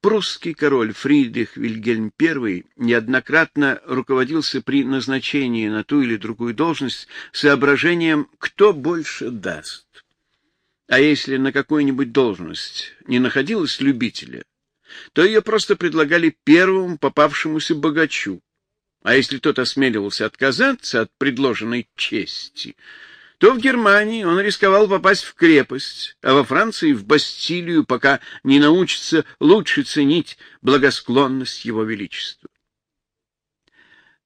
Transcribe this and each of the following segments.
прусский король Фридрих Вильгельм I неоднократно руководился при назначении на ту или другую должность соображением, кто больше даст. А если на какую-нибудь должность не находилось любителя, то ее просто предлагали первому попавшемуся богачу. А если тот осмеливался отказаться от предложенной чести, то в Германии он рисковал попасть в крепость, а во Франции — в Бастилию, пока не научится лучше ценить благосклонность его величества.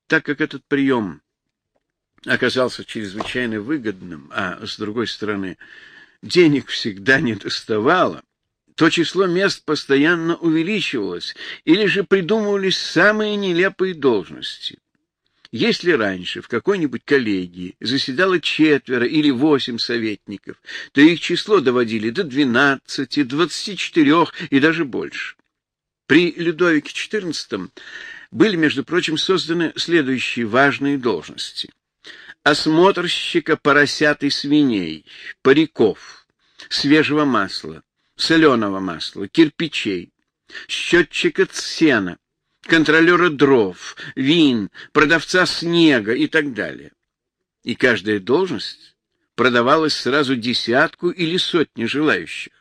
Так как этот прием оказался чрезвычайно выгодным, а, с другой стороны, денег всегда не доставало, то число мест постоянно увеличивалось, или же придумывались самые нелепые должности. Если раньше в какой-нибудь коллегии заседало четверо или восемь советников, то их число доводили до двенадцати, двадцати четырех и даже больше. При Людовике XIV были, между прочим, созданы следующие важные должности осмотрщика поросят и свиней, париков, свежего масла, соленого масла, кирпичей, счетчика сена, контролера дров, вин, продавца снега и так далее. И каждая должность продавалась сразу десятку или сотни желающих.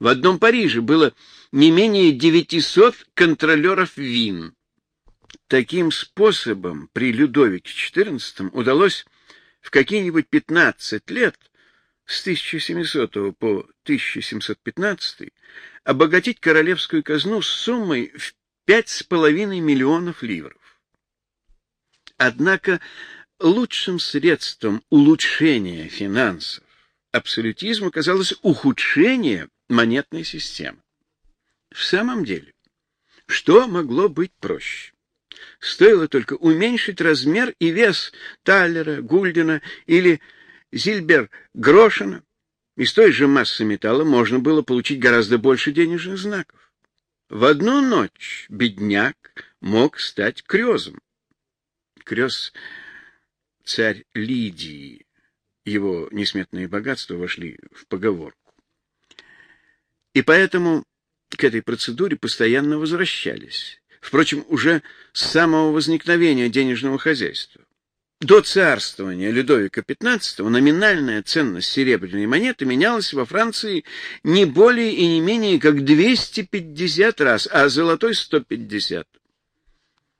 В одном Париже было не менее 900 контролеров вин. Таким способом при Людовике XIV удалось в какие-нибудь 15 лет с 1700 по 1715 обогатить королевскую казну суммой в пять с половиной миллионов ливров. Однако лучшим средством улучшения финансов абсолютизму казалось ухудшение монетной системы. В самом деле, что могло быть проще? Стоило только уменьшить размер и вес Таллера, Гульдена или Зильбер-Грошена. Из той же массы металла можно было получить гораздо больше денежных знаков. В одну ночь бедняк мог стать крёзом. Крёз — царь Лидии. Его несметные богатства вошли в поговорку. И поэтому к этой процедуре постоянно возвращались впрочем, уже с самого возникновения денежного хозяйства. До царствования Людовика XV номинальная ценность серебряной монеты менялась во Франции не более и не менее как 250 раз, а золотой 150.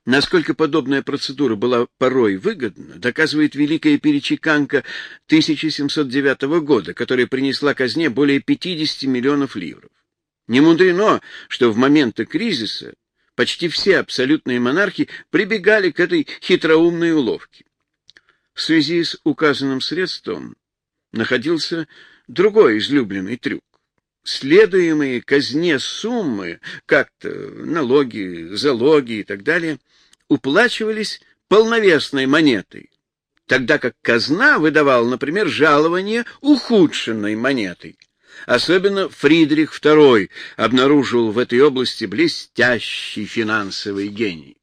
Насколько подобная процедура была порой выгодна, доказывает великая перечеканка 1709 года, которая принесла казне более 50 миллионов ливров. Не мудрено, что в моменты кризиса Почти все абсолютные монархи прибегали к этой хитроумной уловке. В связи с указанным средством находился другой излюбленный трюк. Следуемые казне суммы, как-то налоги, залоги и так далее, уплачивались полновесной монетой, тогда как казна выдавала, например, жалование ухудшенной монетой. Особенно Фридрих II обнаружил в этой области блестящий финансовый гений.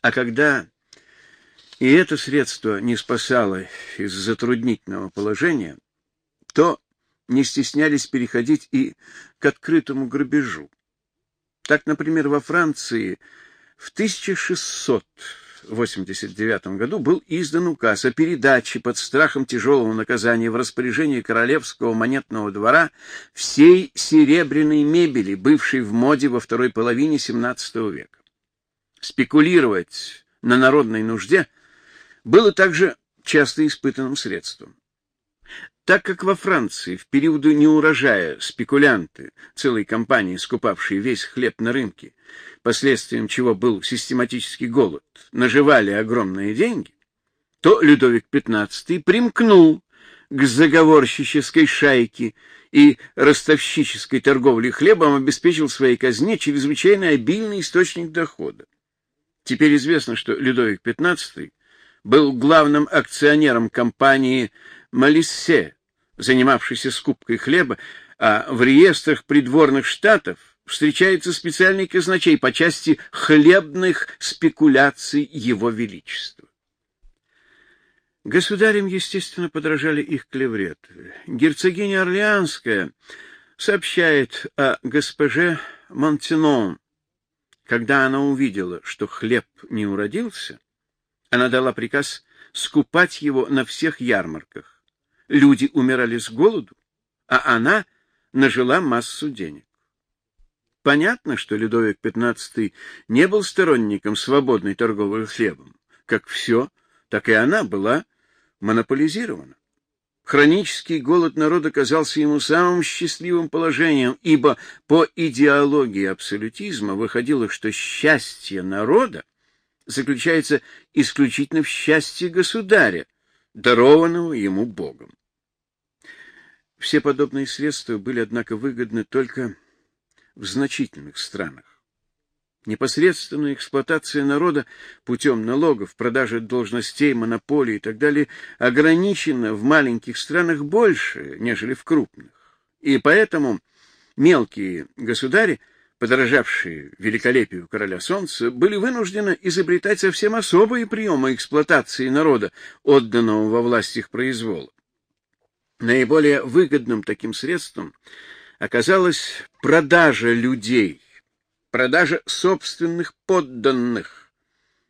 А когда и это средство не спасало из затруднительного положения, то не стеснялись переходить и к открытому грабежу. Так, например, во Франции в 1600 1989 году был издан указ о передаче под страхом тяжелого наказания в распоряжение королевского монетного двора всей серебряной мебели, бывшей в моде во второй половине XVII века. Спекулировать на народной нужде было также часто испытанным средством. Так как во Франции в периоды неурожая спекулянты, целые компании, скупавшие весь хлеб на рынке, последствием чего был систематический голод, наживали огромные деньги, то Людовик XV примкнул к заговорщической шайке и ростовщической торговле хлебом обеспечил своей казне чрезвычайно обильный источник дохода. Теперь известно, что Людовик XV был главным акционером компании Малиссе, занимавшейся скупкой хлеба, а в реестрах придворных штатов встречается специальный казначей по части хлебных спекуляций его величества. Государям, естественно, подражали их клевреты. Герцогиня Орлеанская сообщает о госпоже Монтенон, когда она увидела, что хлеб не уродился, она дала приказ скупать его на всех ярмарках. Люди умирали с голоду, а она нажила массу денег. Понятно, что Людовик XV не был сторонником свободной торговли хлебом. Как все, так и она была монополизирована. Хронический голод народа казался ему самым счастливым положением, ибо по идеологии абсолютизма выходило, что счастье народа заключается исключительно в счастье государя, дарованного ему Богом. Все подобные средства были, однако, выгодны только в значительных странах. Непосредственная эксплуатация народа путем налогов, продажи должностей, монополий и так далее ограничена в маленьких странах больше, нежели в крупных. И поэтому мелкие государи, подражавшие великолепию короля солнца, были вынуждены изобретать совсем особые приемы эксплуатации народа, отданного во власть их произвола. Наиболее выгодным таким средством оказалась продажа людей, продажа собственных подданных,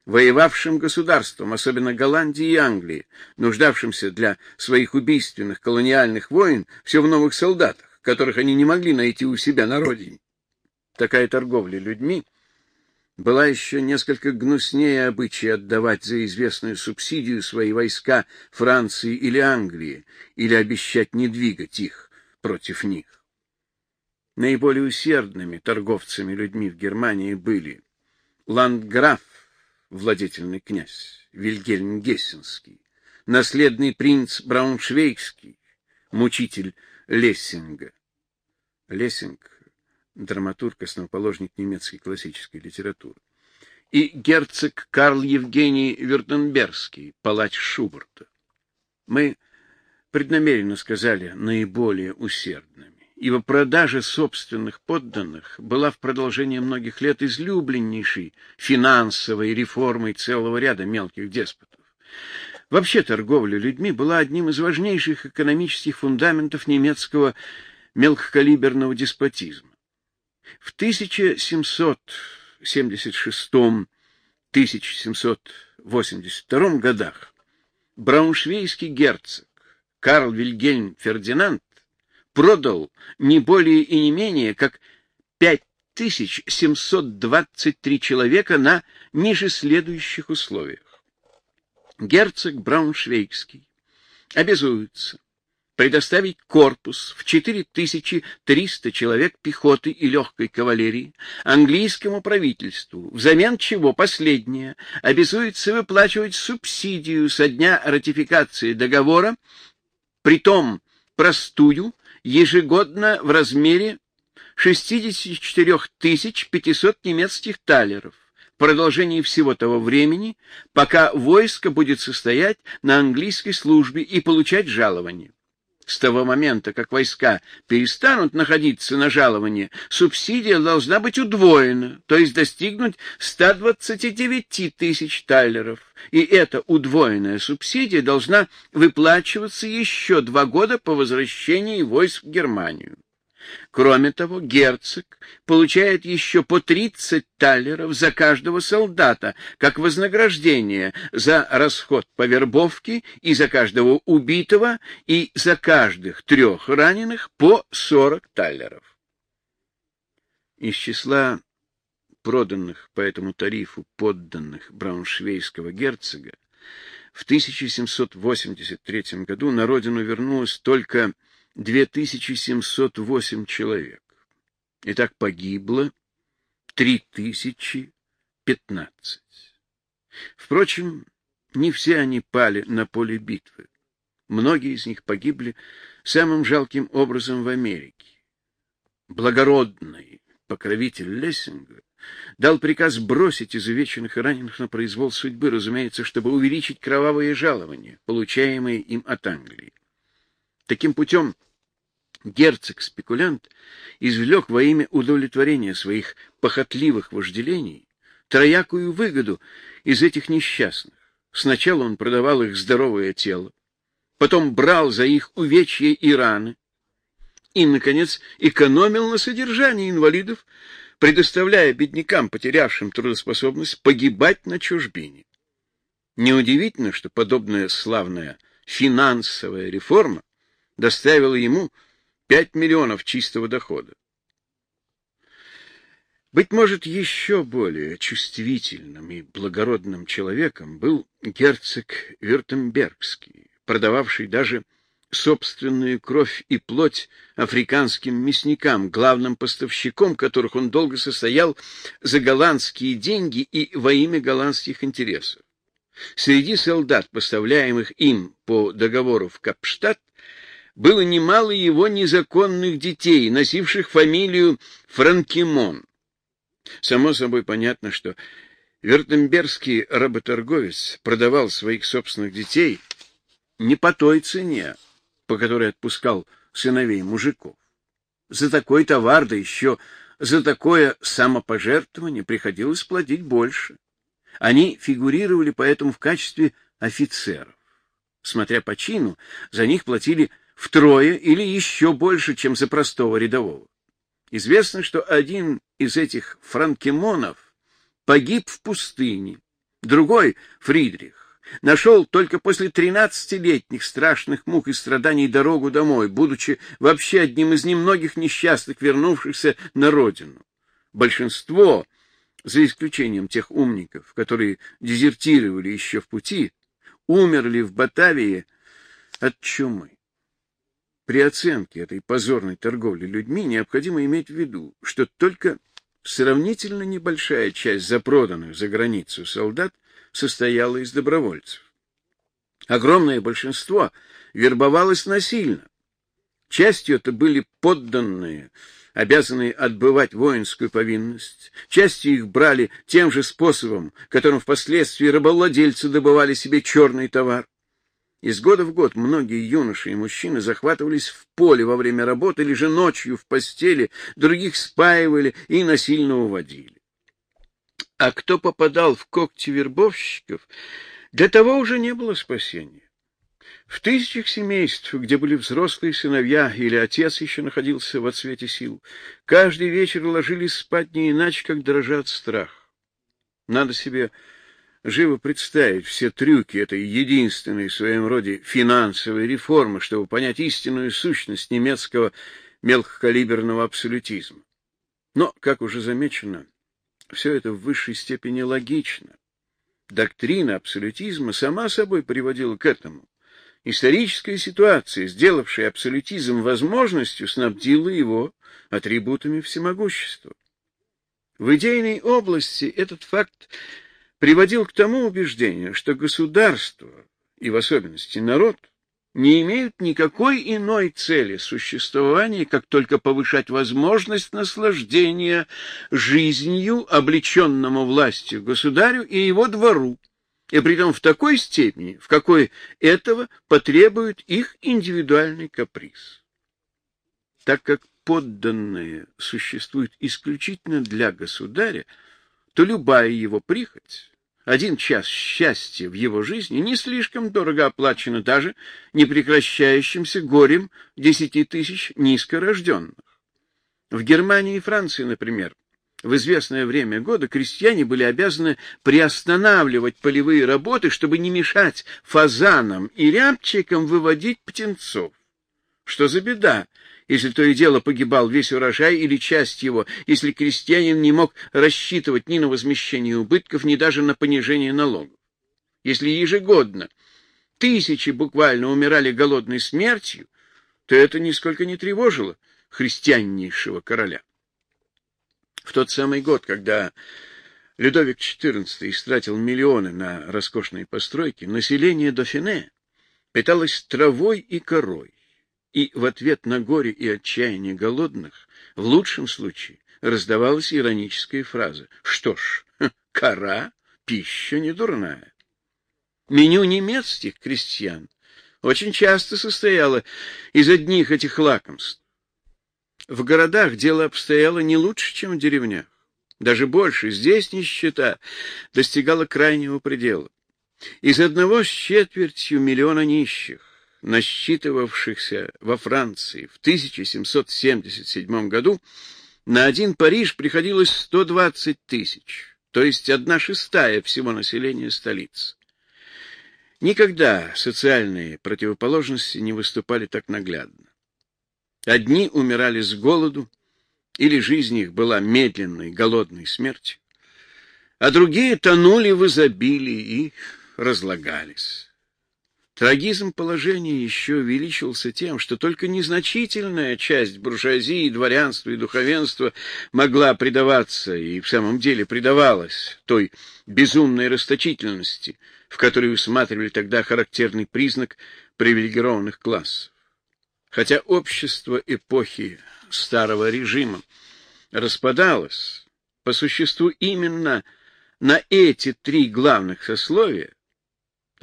воевавшим государствам, особенно Голландии и Англии, нуждавшимся для своих убийственных колониальных войн все в новых солдатах, которых они не могли найти у себя на родине. Такая торговля людьми была еще несколько гнуснее обычая отдавать за известную субсидию свои войска Франции или Англии, или обещать не двигать их против них. Наиболее усердными торговцами людьми в Германии были ландграф, владетельный князь, Вильгельм Гессенский, наследный принц Брауншвейгский, мучитель Лессинга. Лессинг — драматург, основоположник немецкой классической литературы. И герцог Карл Евгений Вюртембергский, палач Шуберта. Мы преднамеренно сказали наиболее усердными ибо продажа собственных подданных была в продолжение многих лет излюбленнейшей финансовой реформой целого ряда мелких деспотов. Вообще торговля людьми была одним из важнейших экономических фундаментов немецкого мелкокалиберного деспотизма. В 1776-1782 годах брауншвейский герцог Карл Вильгельм Фердинанд продал не более и не менее, как 5723 человека на ниже следующих условиях. Герцог Брауншвейгский обязуется предоставить корпус в 4300 человек пехоты и легкой кавалерии английскому правительству, взамен чего последнее обязуется выплачивать субсидию со дня ратификации договора, притом простую, ежегодно в размере 64 500 немецких талеров в продолжении всего того времени, пока войско будет состоять на английской службе и получать жалование. С того момента, как войска перестанут находиться на жаловании, субсидия должна быть удвоена, то есть достигнуть 129 тысяч талеров, и эта удвоенная субсидия должна выплачиваться еще два года по возвращении войск в Германию. Кроме того, герцог получает еще по 30 талеров за каждого солдата, как вознаграждение за расход по вербовке и за каждого убитого, и за каждых трех раненых по 40 талеров. Из числа проданных по этому тарифу подданных брауншвейского герцога в 1783 году на родину вернулось только 2708 человек. Итак, погибло 3015. Впрочем, не все они пали на поле битвы. Многие из них погибли самым жалким образом в Америке. Благородный покровитель Лессинга дал приказ бросить изувеченных и раненых на произвол судьбы, разумеется, чтобы увеличить кровавые жалования, получаемые им от Англии. Таким путем герцог-спекулянт извлек во имя удовлетворения своих похотливых вожделений троякую выгоду из этих несчастных. Сначала он продавал их здоровое тело, потом брал за их увечья и раны, и, наконец, экономил на содержании инвалидов, предоставляя беднякам, потерявшим трудоспособность, погибать на чужбине. Неудивительно, что подобная славная финансовая реформа доставила ему 5 миллионов чистого дохода. Быть может, еще более чувствительным и благородным человеком был герцог Вюртембергский, продававший даже собственную кровь и плоть африканским мясникам, главным поставщиком которых он долго состоял за голландские деньги и во имя голландских интересов. Среди солдат, поставляемых им по договору в Капштадт, было немало его незаконных детей, носивших фамилию Франкимон. Само собой понятно, что Вертембергский работорговец продавал своих собственных детей не по той цене, по которой отпускал сыновей мужиков. За такой товар, да еще за такое самопожертвование приходилось платить больше. Они фигурировали поэтому в качестве офицеров. Смотря по чину, за них платили втрое или еще больше, чем за простого рядового. Известно, что один из этих франкемонов погиб в пустыне, другой, Фридрих, нашел только после тринадцатилетних страшных мук и страданий дорогу домой, будучи вообще одним из немногих несчастных, вернувшихся на родину. Большинство, за исключением тех умников, которые дезертировали еще в пути, умерли в Батавии от чумы. При оценке этой позорной торговли людьми необходимо иметь в виду, что только сравнительно небольшая часть запроданных за границу солдат состояла из добровольцев. Огромное большинство вербовалось насильно. Частью это были подданные, обязанные отбывать воинскую повинность, частью их брали тем же способом, которым впоследствии рабовладельцы добывали себе черный товар. Из года в год многие юноши и мужчины захватывались в поле во время работы или же ночью в постели, других спаивали и насильно уводили. А кто попадал в когти вербовщиков, для того уже не было спасения. В тысячах семейств, где были взрослые сыновья или отец еще находился в отсвете сил, каждый вечер ложились спать не иначе, как дрожат страх. Надо себе живо представить все трюки этой единственной в своем роде финансовой реформы, чтобы понять истинную сущность немецкого мелкокалиберного абсолютизма. Но, как уже замечено, все это в высшей степени логично. Доктрина абсолютизма сама собой приводила к этому. Историческая ситуация, сделавшая абсолютизм возможностью, снабдила его атрибутами всемогущества. В идейной области этот факт приводил к тому убеждению, что государство, и в особенности народ, не имеют никакой иной цели существования, как только повышать возможность наслаждения жизнью, облеченному властью государю и его двору, и притом в такой степени, в какой этого потребует их индивидуальный каприз. Так как подданные существуют исключительно для государя, то любая его прихоть один час счастья в его жизни не слишком дорого оплачено даже непрекращающимся горем десяти тысяч низкорожденных. В Германии и Франции, например, в известное время года крестьяне были обязаны приостанавливать полевые работы, чтобы не мешать фазанам и рябчикам выводить птенцов. Что за беда, если то и дело погибал весь урожай или часть его, если крестьянин не мог рассчитывать ни на возмещение убытков, ни даже на понижение налогов. Если ежегодно тысячи буквально умирали голодной смертью, то это нисколько не тревожило христианнейшего короля. В тот самый год, когда Людовик XIV истратил миллионы на роскошные постройки, население Дофине питалось травой и корой и в ответ на горе и отчаяние голодных, в лучшем случае, раздавалась ироническая фраза «Что ж, кора, пища не дурная». Меню немецких крестьян очень часто состояло из одних этих лакомств. В городах дело обстояло не лучше, чем в деревнях. Даже больше. Здесь нищета достигала крайнего предела. Из одного с четвертью миллиона нищих насчитывавшихся во Франции в 1777 году, на один Париж приходилось 120 тысяч, то есть одна шестая всего населения столицы. Никогда социальные противоположности не выступали так наглядно. Одни умирали с голоду, или жизнь их была медленной, голодной смертью, а другие тонули в изобилии и разлагались. Трагизм положения еще увеличился тем, что только незначительная часть буржуазии, дворянства и духовенства могла предаваться, и в самом деле предавалась, той безумной расточительности, в которой усматривали тогда характерный признак привилегированных классов. Хотя общество эпохи старого режима распадалось, по существу именно на эти три главных сословия,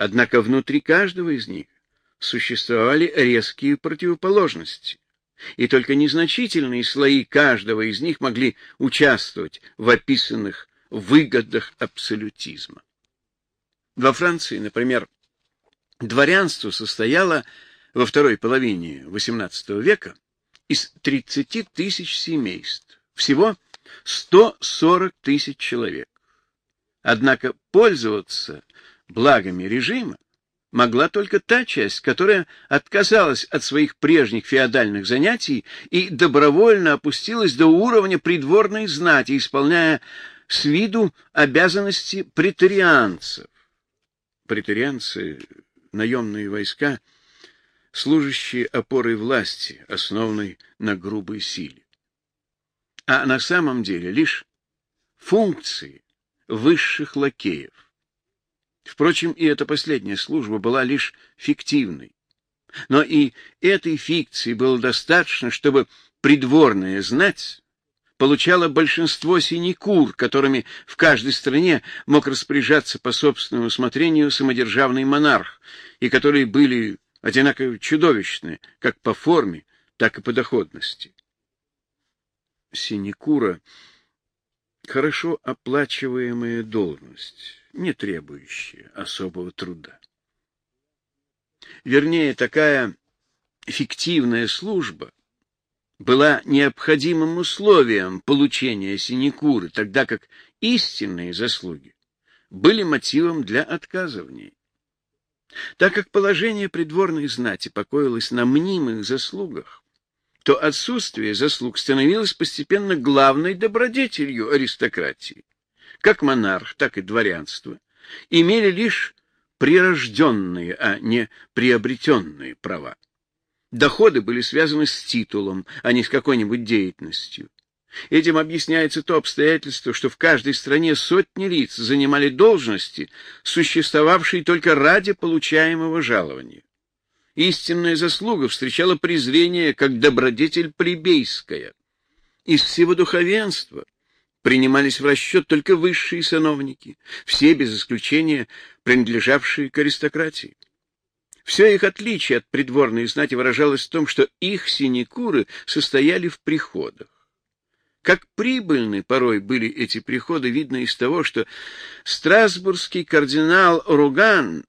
Однако внутри каждого из них существовали резкие противоположности, и только незначительные слои каждого из них могли участвовать в описанных выгодах абсолютизма. Во Франции, например, дворянство состояло во второй половине XVIII века из 30 тысяч семейств, всего 140 тысяч человек. Однако пользоваться благами режима могла только та часть, которая отказалась от своих прежних феодальных занятий и добровольно опустилась до уровня придворной знати, исполняя с виду обязанности претарианцев. Претарианцы — наемные войска, служащие опорой власти, основанной на грубой силе. А на самом деле лишь функции высших лакеев. Впрочем, и эта последняя служба была лишь фиктивной. Но и этой фикции было достаточно, чтобы придворная знать получала большинство синекур, которыми в каждой стране мог распоряжаться по собственному усмотрению самодержавный монарх, и которые были одинаково чудовищны как по форме, так и по доходности. Синекура — хорошо оплачиваемая должность не требующие особого труда. Вернее, такая фиктивная служба была необходимым условием получения синекуры, тогда как истинные заслуги были мотивом для отказа в ней. Так как положение придворной знати покоилось на мнимых заслугах, то отсутствие заслуг становилось постепенно главной добродетелью аристократии как монарх, так и дворянство, имели лишь прирожденные, а не приобретенные права. Доходы были связаны с титулом, а не с какой-нибудь деятельностью. Этим объясняется то обстоятельство, что в каждой стране сотни лиц занимали должности, существовавшие только ради получаемого жалования. Истинная заслуга встречала презрение как добродетель плебейская. Из всего духовенства принимались в расчет только высшие сановники, все без исключения принадлежавшие к аристократии. Все их отличие от придворной знати выражалось в том, что их синекуры состояли в приходах. Как прибыльны порой были эти приходы, видно из того, что страсбургский кардинал Руган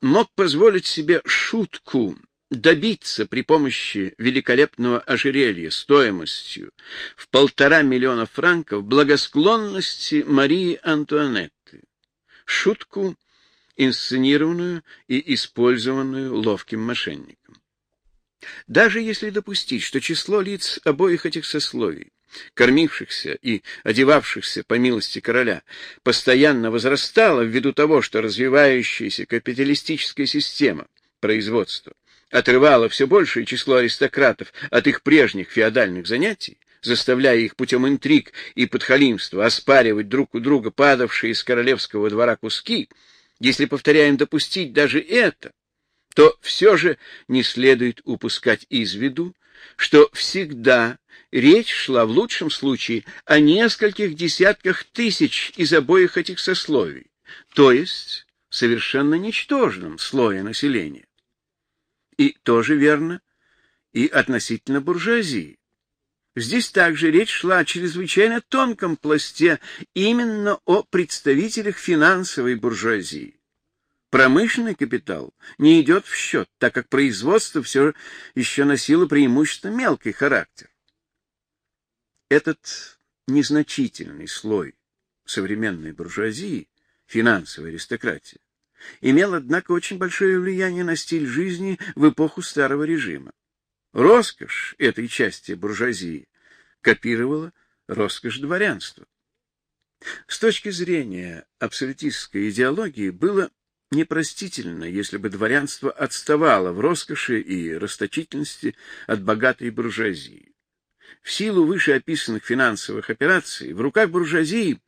мог позволить себе шутку добиться при помощи великолепного ожерелья стоимостью в полтора миллиона франков благосклонности Марии Антуанетты, шутку, инсценированную и использованную ловким мошенником. Даже если допустить, что число лиц обоих этих сословий, кормившихся и одевавшихся по милости короля, постоянно возрастало ввиду того, что развивающаяся капиталистическая система производства отрывало все большее число аристократов от их прежних феодальных занятий, заставляя их путем интриг и подхалимства оспаривать друг у друга падавшие из королевского двора куски, если повторяем допустить даже это, то все же не следует упускать из виду, что всегда речь шла в лучшем случае о нескольких десятках тысяч из обоих этих сословий, то есть совершенно ничтожном слое населения. И тоже верно и относительно буржуазии. Здесь также речь шла о чрезвычайно тонком пласте именно о представителях финансовой буржуазии. Промышленный капитал не идет в счет, так как производство все еще носило преимущественно мелкий характер. Этот незначительный слой современной буржуазии, финансовой аристократии, имел, однако, очень большое влияние на стиль жизни в эпоху старого режима. Роскошь этой части буржуазии копировала роскошь дворянства. С точки зрения абсолютистской идеологии было непростительно, если бы дворянство отставало в роскоши и расточительности от богатой буржуазии. В силу вышеописанных финансовых операций в руках буржуазии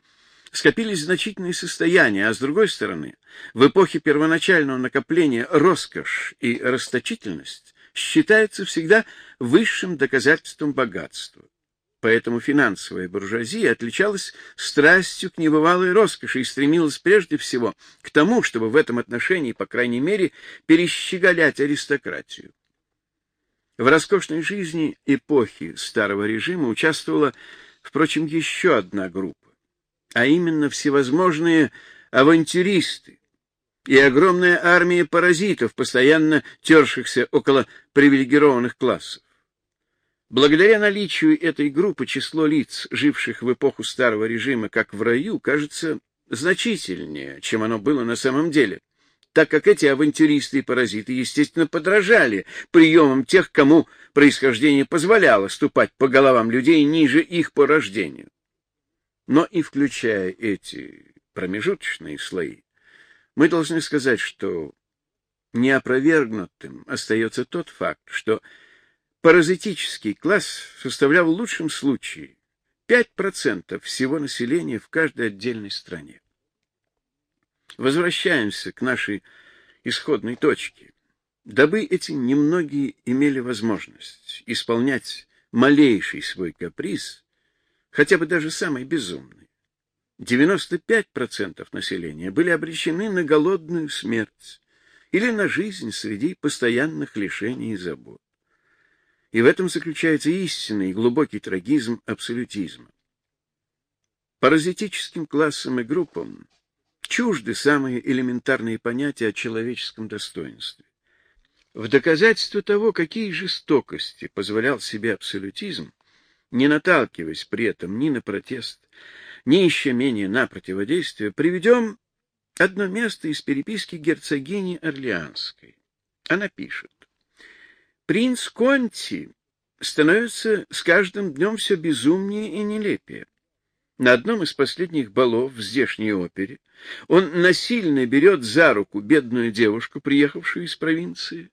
скопились значительные состояния, а с другой стороны, в эпохе первоначального накопления роскошь и расточительность считается всегда высшим доказательством богатства. Поэтому финансовая буржуазия отличалась страстью к небывалой роскоши и стремилась прежде всего к тому, чтобы в этом отношении, по крайней мере, перещеголять аристократию. В роскошной жизни эпохи старого режима участвовала, впрочем, еще одна группа, а именно всевозможные авантюристы и огромная армия паразитов, постоянно тершихся около привилегированных классов. Благодаря наличию этой группы число лиц, живших в эпоху старого режима как в раю, кажется значительнее, чем оно было на самом деле, так как эти авантюристы и паразиты, естественно, подражали приемам тех, кому происхождение позволяло ступать по головам людей ниже их по рождению. Но и включая эти промежуточные слои, мы должны сказать, что неопровергнутым остается тот факт, что Паразитический класс составлял в лучшем случае 5% всего населения в каждой отдельной стране. Возвращаемся к нашей исходной точке. Дабы эти немногие имели возможность исполнять малейший свой каприз, хотя бы даже самый безумный, 95% населения были обречены на голодную смерть или на жизнь среди постоянных лишений и забот. И в этом заключается истинный и глубокий трагизм абсолютизма. Паразитическим классам и группам чужды самые элементарные понятия о человеческом достоинстве. В доказательство того, какие жестокости позволял себе абсолютизм, не наталкиваясь при этом ни на протест, ни еще менее на противодействие, приведем одно место из переписки герцогини Орлеанской. Она пишет. Принц Конти становится с каждым днем все безумнее и нелепее. На одном из последних балов в здешней опере он насильно берет за руку бедную девушку, приехавшую из провинции,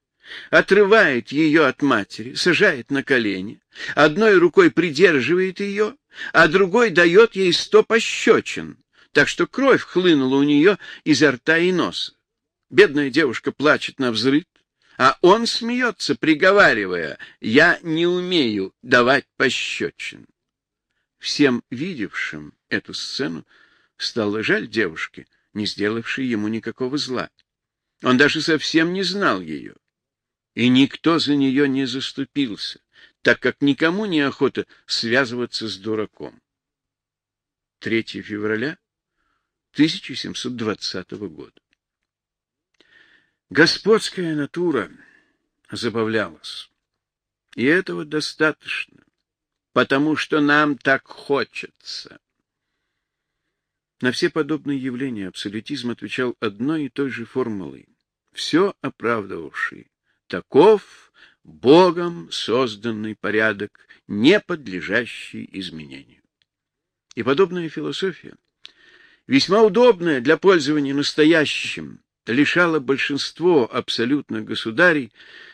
отрывает ее от матери, сажает на колени, одной рукой придерживает ее, а другой дает ей сто пощечин, так что кровь хлынула у нее изо рта и носа. Бедная девушка плачет на взрыв, а он смеется, приговаривая, «Я не умею давать пощечин». Всем видевшим эту сцену стало жаль девушки, не сделавшей ему никакого зла. Он даже совсем не знал ее. И никто за нее не заступился, так как никому не охота связываться с дураком. 3 февраля 1720 года. Господская натура забавлялась. И этого достаточно, потому что нам так хочется. На все подобные явления абсолютизм отвечал одной и той же формулой, все оправдывавший. Таков Богом созданный порядок, не подлежащий изменению. И подобная философия, весьма удобная для пользования настоящим, лишало большинство абсолютных государей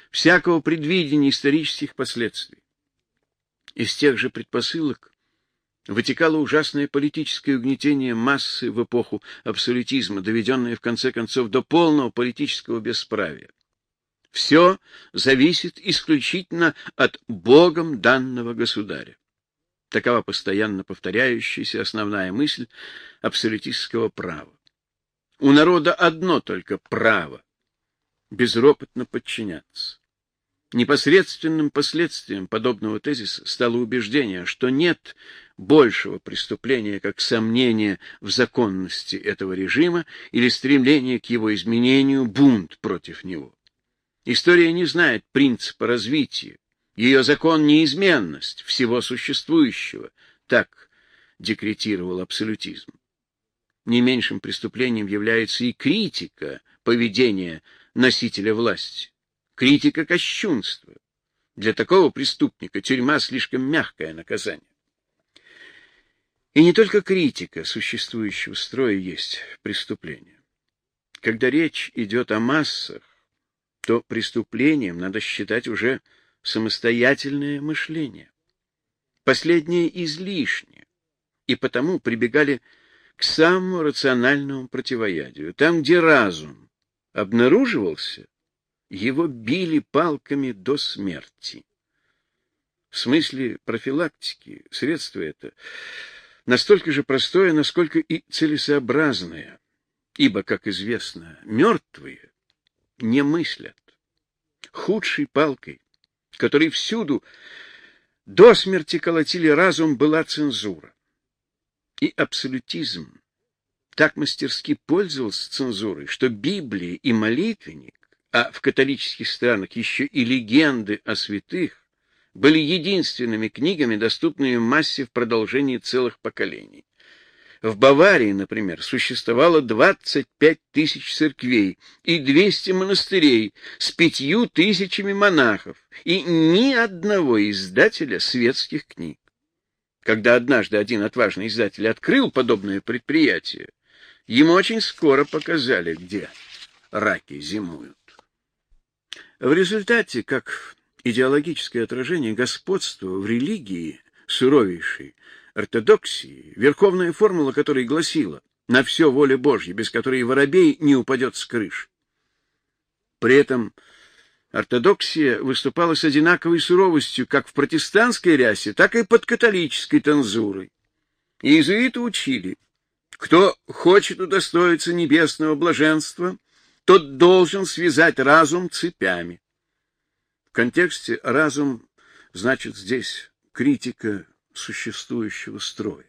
всякого предвидения исторических последствий. Из тех же предпосылок вытекало ужасное политическое угнетение массы в эпоху абсолютизма, доведенное в конце концов до полного политического бесправия. Все зависит исключительно от Богом данного государя. Такова постоянно повторяющаяся основная мысль абсолютистского права. У народа одно только право — безропотно подчиняться. Непосредственным последствием подобного тезиса стало убеждение, что нет большего преступления, как сомнение в законности этого режима или стремление к его изменению, бунт против него. История не знает принципа развития, ее закон — неизменность всего существующего, так декретировал абсолютизм. Не меньшим преступлением является и критика поведения носителя власти, критика кощунства. Для такого преступника тюрьма слишком мягкое наказание. И не только критика существующего строя есть преступление. Когда речь идет о массах, то преступлением надо считать уже самостоятельное мышление. Последнее излишне, и потому прибегали к самому рациональному противоядию. Там, где разум обнаруживался, его били палками до смерти. В смысле профилактики средство это настолько же простое, насколько и целесообразное, ибо, как известно, мертвые не мыслят. Худшей палкой, которой всюду до смерти колотили разум, была цензура. И абсолютизм так мастерски пользовался цензурой, что Библия и молитвенник, а в католических странах еще и легенды о святых, были единственными книгами, доступными массе в продолжении целых поколений. В Баварии, например, существовало 25 тысяч церквей и 200 монастырей с пятью тысячами монахов и ни одного издателя светских книг. Когда однажды один отважный издатель открыл подобное предприятие, ему очень скоро показали, где раки зимуют. В результате, как идеологическое отражение господства в религии суровейшей, ортодоксии, верховная формула которой гласила «на все воля Божья, без которой воробей не упадет с крыши». При этом ортодоксия выступала с одинаковой суровостью как в протестантской рясе, так и под католической танзурой. Иезуиты учили, кто хочет удостоиться небесного блаженства, тот должен связать разум цепями. В контексте разум значит здесь критика существующего строя.